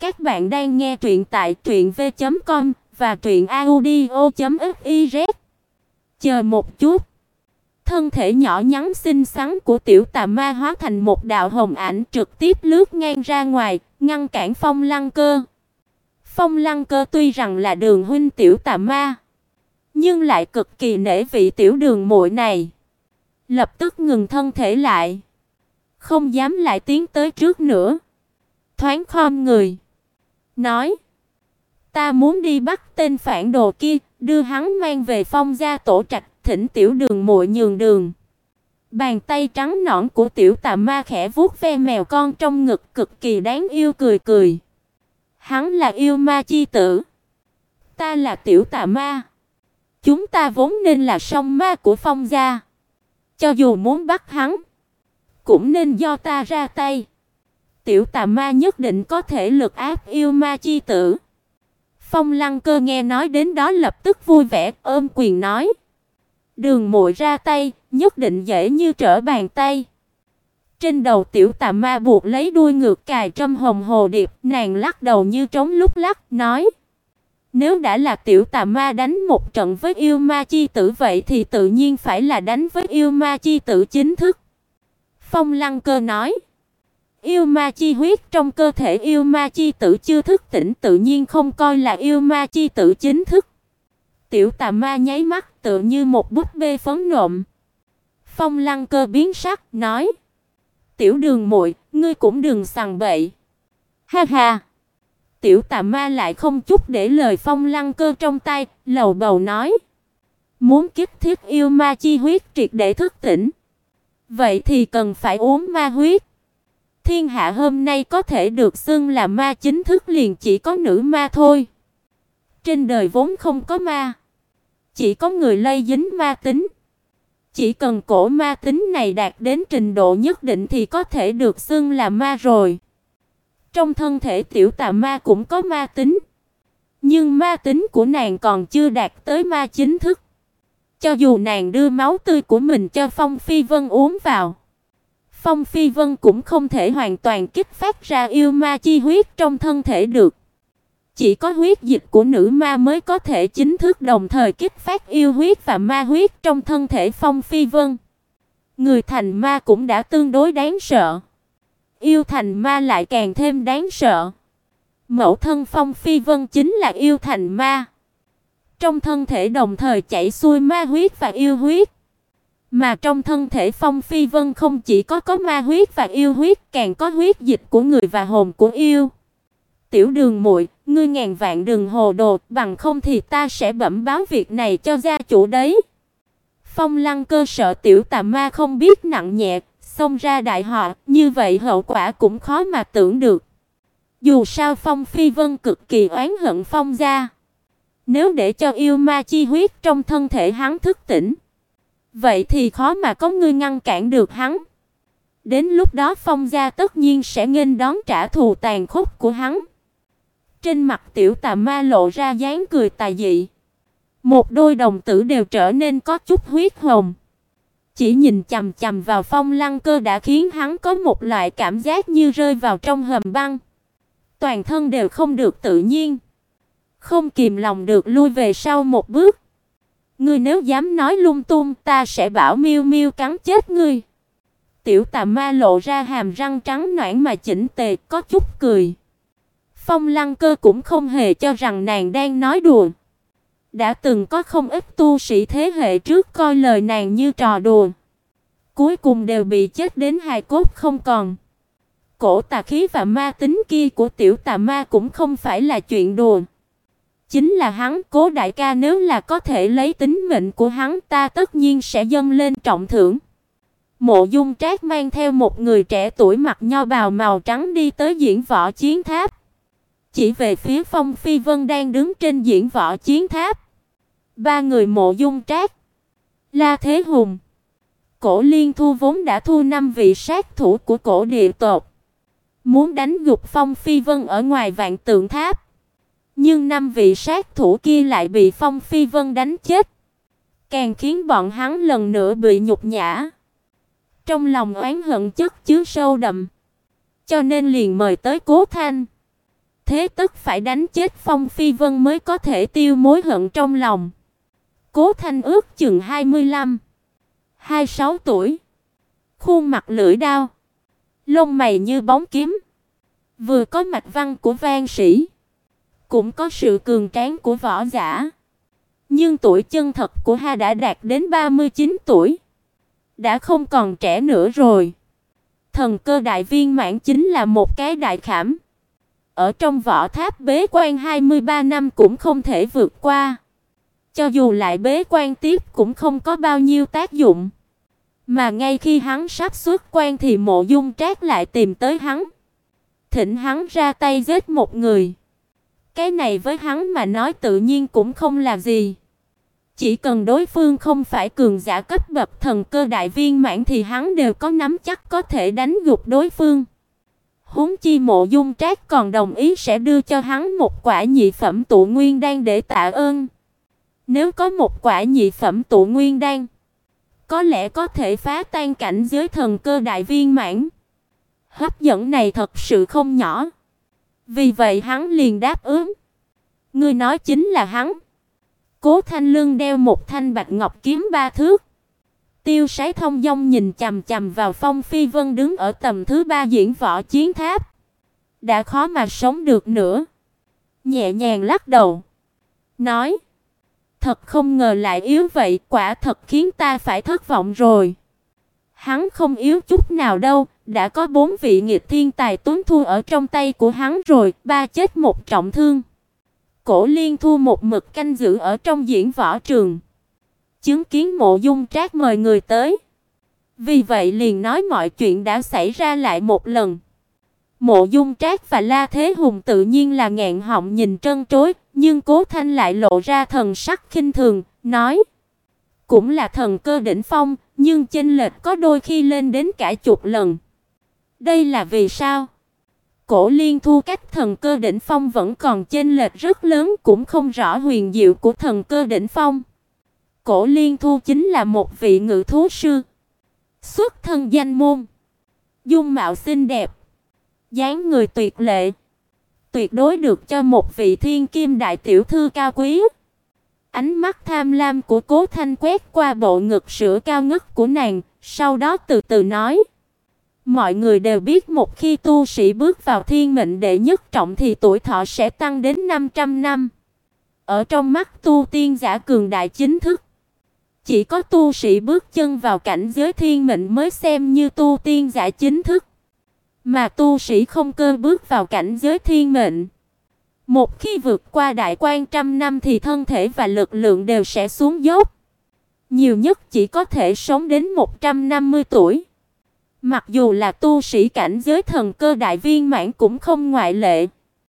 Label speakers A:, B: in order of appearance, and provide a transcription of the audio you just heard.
A: Các bạn đang nghe truyện tại truyệnv.com và truyệnaudio.fiz. Chờ một chút. Thân thể nhỏ nhắn xinh xắn của tiểu tà ma hóa thành một đạo hồng ảnh trực tiếp lướt ngang ra ngoài, ngăn cản Phong Lăng Cơ. Phong Lăng Cơ tuy rằng là đường huynh tiểu tà ma, nhưng lại cực kỳ nể vị tiểu đường muội này. Lập tức ngừng thân thể lại, không dám lại tiến tới trước nữa. Thoáng khom người, nói: "Ta muốn đi bắt tên phản đồ kia, đưa hắn mang về Phong gia tổ trạch, thỉnh tiểu đường muội nhường đường." Bàn tay trắng nõn của tiểu tà ma khẽ vuốt ve mèo con trong ngực cực kỳ đáng yêu cười cười. Hắn là yêu ma chi tử, ta là tiểu tà ma. Chúng ta vốn nên là song ma của Phong gia. Cho dù muốn bắt hắn, cũng nên do ta ra tay. Tiểu tà ma nhất định có thể lực áp yêu ma chi tử. Phong Lăng Cơ nghe nói đến đó lập tức vui vẻ, ôm quyền nói: "Đường muội ra tay, nhất định dễ như trở bàn tay." Trên đầu tiểu tà ma buộc lấy đuôi ngược cài trâm hồng hồ điệp, nàng lắc đầu như trống lúc lắc, nói: "Nếu đã là tiểu tà ma đánh một trận với yêu ma chi tử vậy thì tự nhiên phải là đánh với yêu ma chi tử chính thức." Phong Lăng Cơ nói: Yêu ma chi huyết trong cơ thể yêu ma chi tử chưa thức tỉnh tự nhiên không coi là yêu ma chi tử chính thức. Tiểu tà ma nháy mắt tựa như một búp bê phấn nộm. Phong Lăng Cơ biến sắc, nói: "Tiểu Đường muội, ngươi cũng đừng sằng bậy." Ha ha. Tiểu tà ma lại không chút để lời Phong Lăng Cơ trong tay, lầu bầu nói: "Muốn kích thiết yêu ma chi huyết triệt để thức tỉnh, vậy thì cần phải uống ma huyết." Thiên hạ hôm nay có thể được xưng là ma chính thức liền chỉ có nữ ma thôi. Trên đời vốn không có ma, chỉ có người lây dính ma tính. Chỉ cần cổ ma tính này đạt đến trình độ nhất định thì có thể được xưng là ma rồi. Trong thân thể tiểu tà ma cũng có ma tính, nhưng ma tính của nàng còn chưa đạt tới ma chính thức. Cho dù nàng đưa máu tươi của mình cho Phong Phi Vân uống vào, Phong Phi Vân cũng không thể hoàn toàn kích phát ra yêu ma chi huyết trong thân thể được. Chỉ có huyết dịch của nữ ma mới có thể chính thức đồng thời kích phát yêu huyết và ma huyết trong thân thể Phong Phi Vân. Người thành ma cũng đã tương đối đáng sợ. Yêu thành ma lại càng thêm đáng sợ. Mẫu thân Phong Phi Vân chính là yêu thành ma. Trong thân thể đồng thời chảy xuôi ma huyết và yêu huyết. Mà trong thân thể Phong Phi Vân không chỉ có có ma huyết và yêu huyết, càng có huyết dịch của người và hồn của yêu. Tiểu Đường muội, ngươi ngàn vạn đừng hồ đồ, bằng không thì ta sẽ bẩm báo việc này cho gia chủ đấy. Phong Lăng Cơ sợ tiểu tà ma không biết nặng nhẹ, xông ra đại họa, như vậy hậu quả cũng khó mà tưởng được. Dù sao Phong Phi Vân cực kỳ oán hận Phong gia. Nếu để cho yêu ma chi huyết trong thân thể hắn thức tỉnh, Vậy thì khó mà có người ngăn cản được hắn. Đến lúc đó Phong gia tất nhiên sẽ nghênh đón trả thù tàn khốc của hắn. Trên mặt tiểu tà ma lộ ra dáng cười tà dị. Một đôi đồng tử đều trở nên có chút huyết hồng. Chỉ nhìn chằm chằm vào Phong Lăng Cơ đã khiến hắn có một loại cảm giác như rơi vào trong hầm băng. Toàn thân đều không được tự nhiên, không kìm lòng được lui về sau một bước. Ngươi nếu dám nói lung tung, ta sẽ bảo Miêu Miêu cắn chết ngươi. Tiểu Tà Ma lộ ra hàm răng trắng nõn mà chỉnh tề, có chút cười. Phong Lăng Cơ cũng không hề cho rằng nàng đang nói đùa. Đã từng có không ít tu sĩ thế hệ trước coi lời nàng như trò đùa, cuối cùng đều bị chết đến hài cốt không còn. Cổ tà khí và ma tính kia của tiểu tà ma cũng không phải là chuyện đùa. Chính là hắn, Cố đại ca nếu là có thể lấy tính mệnh của hắn, ta tất nhiên sẽ dâng lên trọng thưởng. Mộ Dung Trác mang theo một người trẻ tuổi mặc nho bào màu trắng đi tới diễn võ chiến tháp. Chỉ về phía Phong Phi Vân đang đứng trên diễn võ chiến tháp. Ba người Mộ Dung Trác, La Thế Hùng, Cổ Liên Thu vốn đã thu năm vị sát thủ của cổ địa tộc, muốn đánh gục Phong Phi Vân ở ngoài vạn tượng tháp. Nhưng năm vị sát thủ kia lại bị Phong Phi Vân đánh chết, càng khiến bọn hắn lần nữa bị nhục nhã. Trong lòng oán hận chất chứa sâu đậm, cho nên liền mời tới Cố Thanh. thế tất phải đánh chết Phong Phi Vân mới có thể tiêu mối hận trong lòng. Cố Thanh ước chừng 25, 26 tuổi, khuôn mặt lưỡi đao, lông mày như bóng kiếm, vừa có mạch văn của văn sĩ, cũng có sự cường tráng của võ giả. Nhưng tuổi chân thật của Ha đã đạt đến 39 tuổi, đã không còn trẻ nữa rồi. Thần cơ đại viên mãn chính là một cái đại khảm. Ở trong võ tháp bế quan 23 năm cũng không thể vượt qua. Cho dù lại bế quan tiếp cũng không có bao nhiêu tác dụng. Mà ngay khi hắn sắp xuất quan thì Mộ Dung Trác lại tìm tới hắn, thỉnh hắn ra tay giết một người. Cái này với hắn mà nói tự nhiên cũng không là gì. Chỉ cần đối phương không phải cường giả cấp bậc thần cơ đại viên mãn thì hắn đều có nắm chắc có thể đánh gục đối phương. Huống chi Mộ Dung Trác còn đồng ý sẽ đưa cho hắn một quả nhị phẩm tụ nguyên đan để tạ ơn. Nếu có một quả nhị phẩm tụ nguyên đan, có lẽ có thể phá tan cảnh giới thần cơ đại viên mãn. Hấp dẫn này thật sự không nhỏ. Vì vậy hắn liền đáp ứng. Ngươi nói chính là hắn. Cố Thanh Lương đeo một thanh bạch ngọc kiếm ba thước. Tiêu Sái Thông dong nhìn chằm chằm vào Phong Phi Vân đứng ở tầm thứ ba diễn võ chiến tháp. Đã khó mà sống được nữa. Nhẹ nhàng lắc đầu, nói: "Thật không ngờ lại yếu vậy, quả thật khiến ta phải thất vọng rồi." Hắn không yếu chút nào đâu, đã có bốn vị nghịch thiên tài tuấn thu ở trong tay của hắn rồi, ba chết một trọng thương. Cổ Liên Thu một mực canh giữ ở trong diễn võ trường, chứng kiến Mộ Dung Trác mời người tới. Vì vậy liền nói mọi chuyện đã xảy ra lại một lần. Mộ Dung Trác và La Thế Hùng tự nhiên là ngẹn họng nhìn trân trối, nhưng Cố Thanh lại lộ ra thần sắc khinh thường, nói: "Cũng là thần cơ đỉnh phong, nhưng chênh lệch có đôi khi lên đến cả chục lần." Đây là vì sao? Cổ Liên Thu cách thần cơ đỉnh phong vẫn còn chênh lệch rất lớn, cũng không rõ huyền diệu của thần cơ đỉnh phong. Cổ Liên Thu chính là một vị ngự thú sư, xuất thân danh môn, dung mạo xinh đẹp, dáng người tuyệt lệ, tuyệt đối được cho một vị thiên kim đại tiểu thư cao quý. Ánh mắt tham lam của Cố Thanh quét qua bộ ngực sữa cao ngất của nàng, sau đó từ từ nói: Mọi người đều biết một khi tu sĩ bước vào thiên mệnh đệ nhất trọng thì tuổi thọ sẽ tăng đến 500 năm. Ở trong mắt tu tiên giả cường đại chính thức, chỉ có tu sĩ bước chân vào cảnh giới thiên mệnh mới xem như tu tiên giả chính thức. Mà tu sĩ không cơ bước vào cảnh giới thiên mệnh, một khi vượt qua đại quan trăm năm thì thân thể và lực lượng đều sẽ xuống dốc. Nhiều nhất chỉ có thể sống đến 150 tuổi. Mặc dù là tu sĩ cảnh giới thần cơ đại viên mãn cũng không ngoại lệ.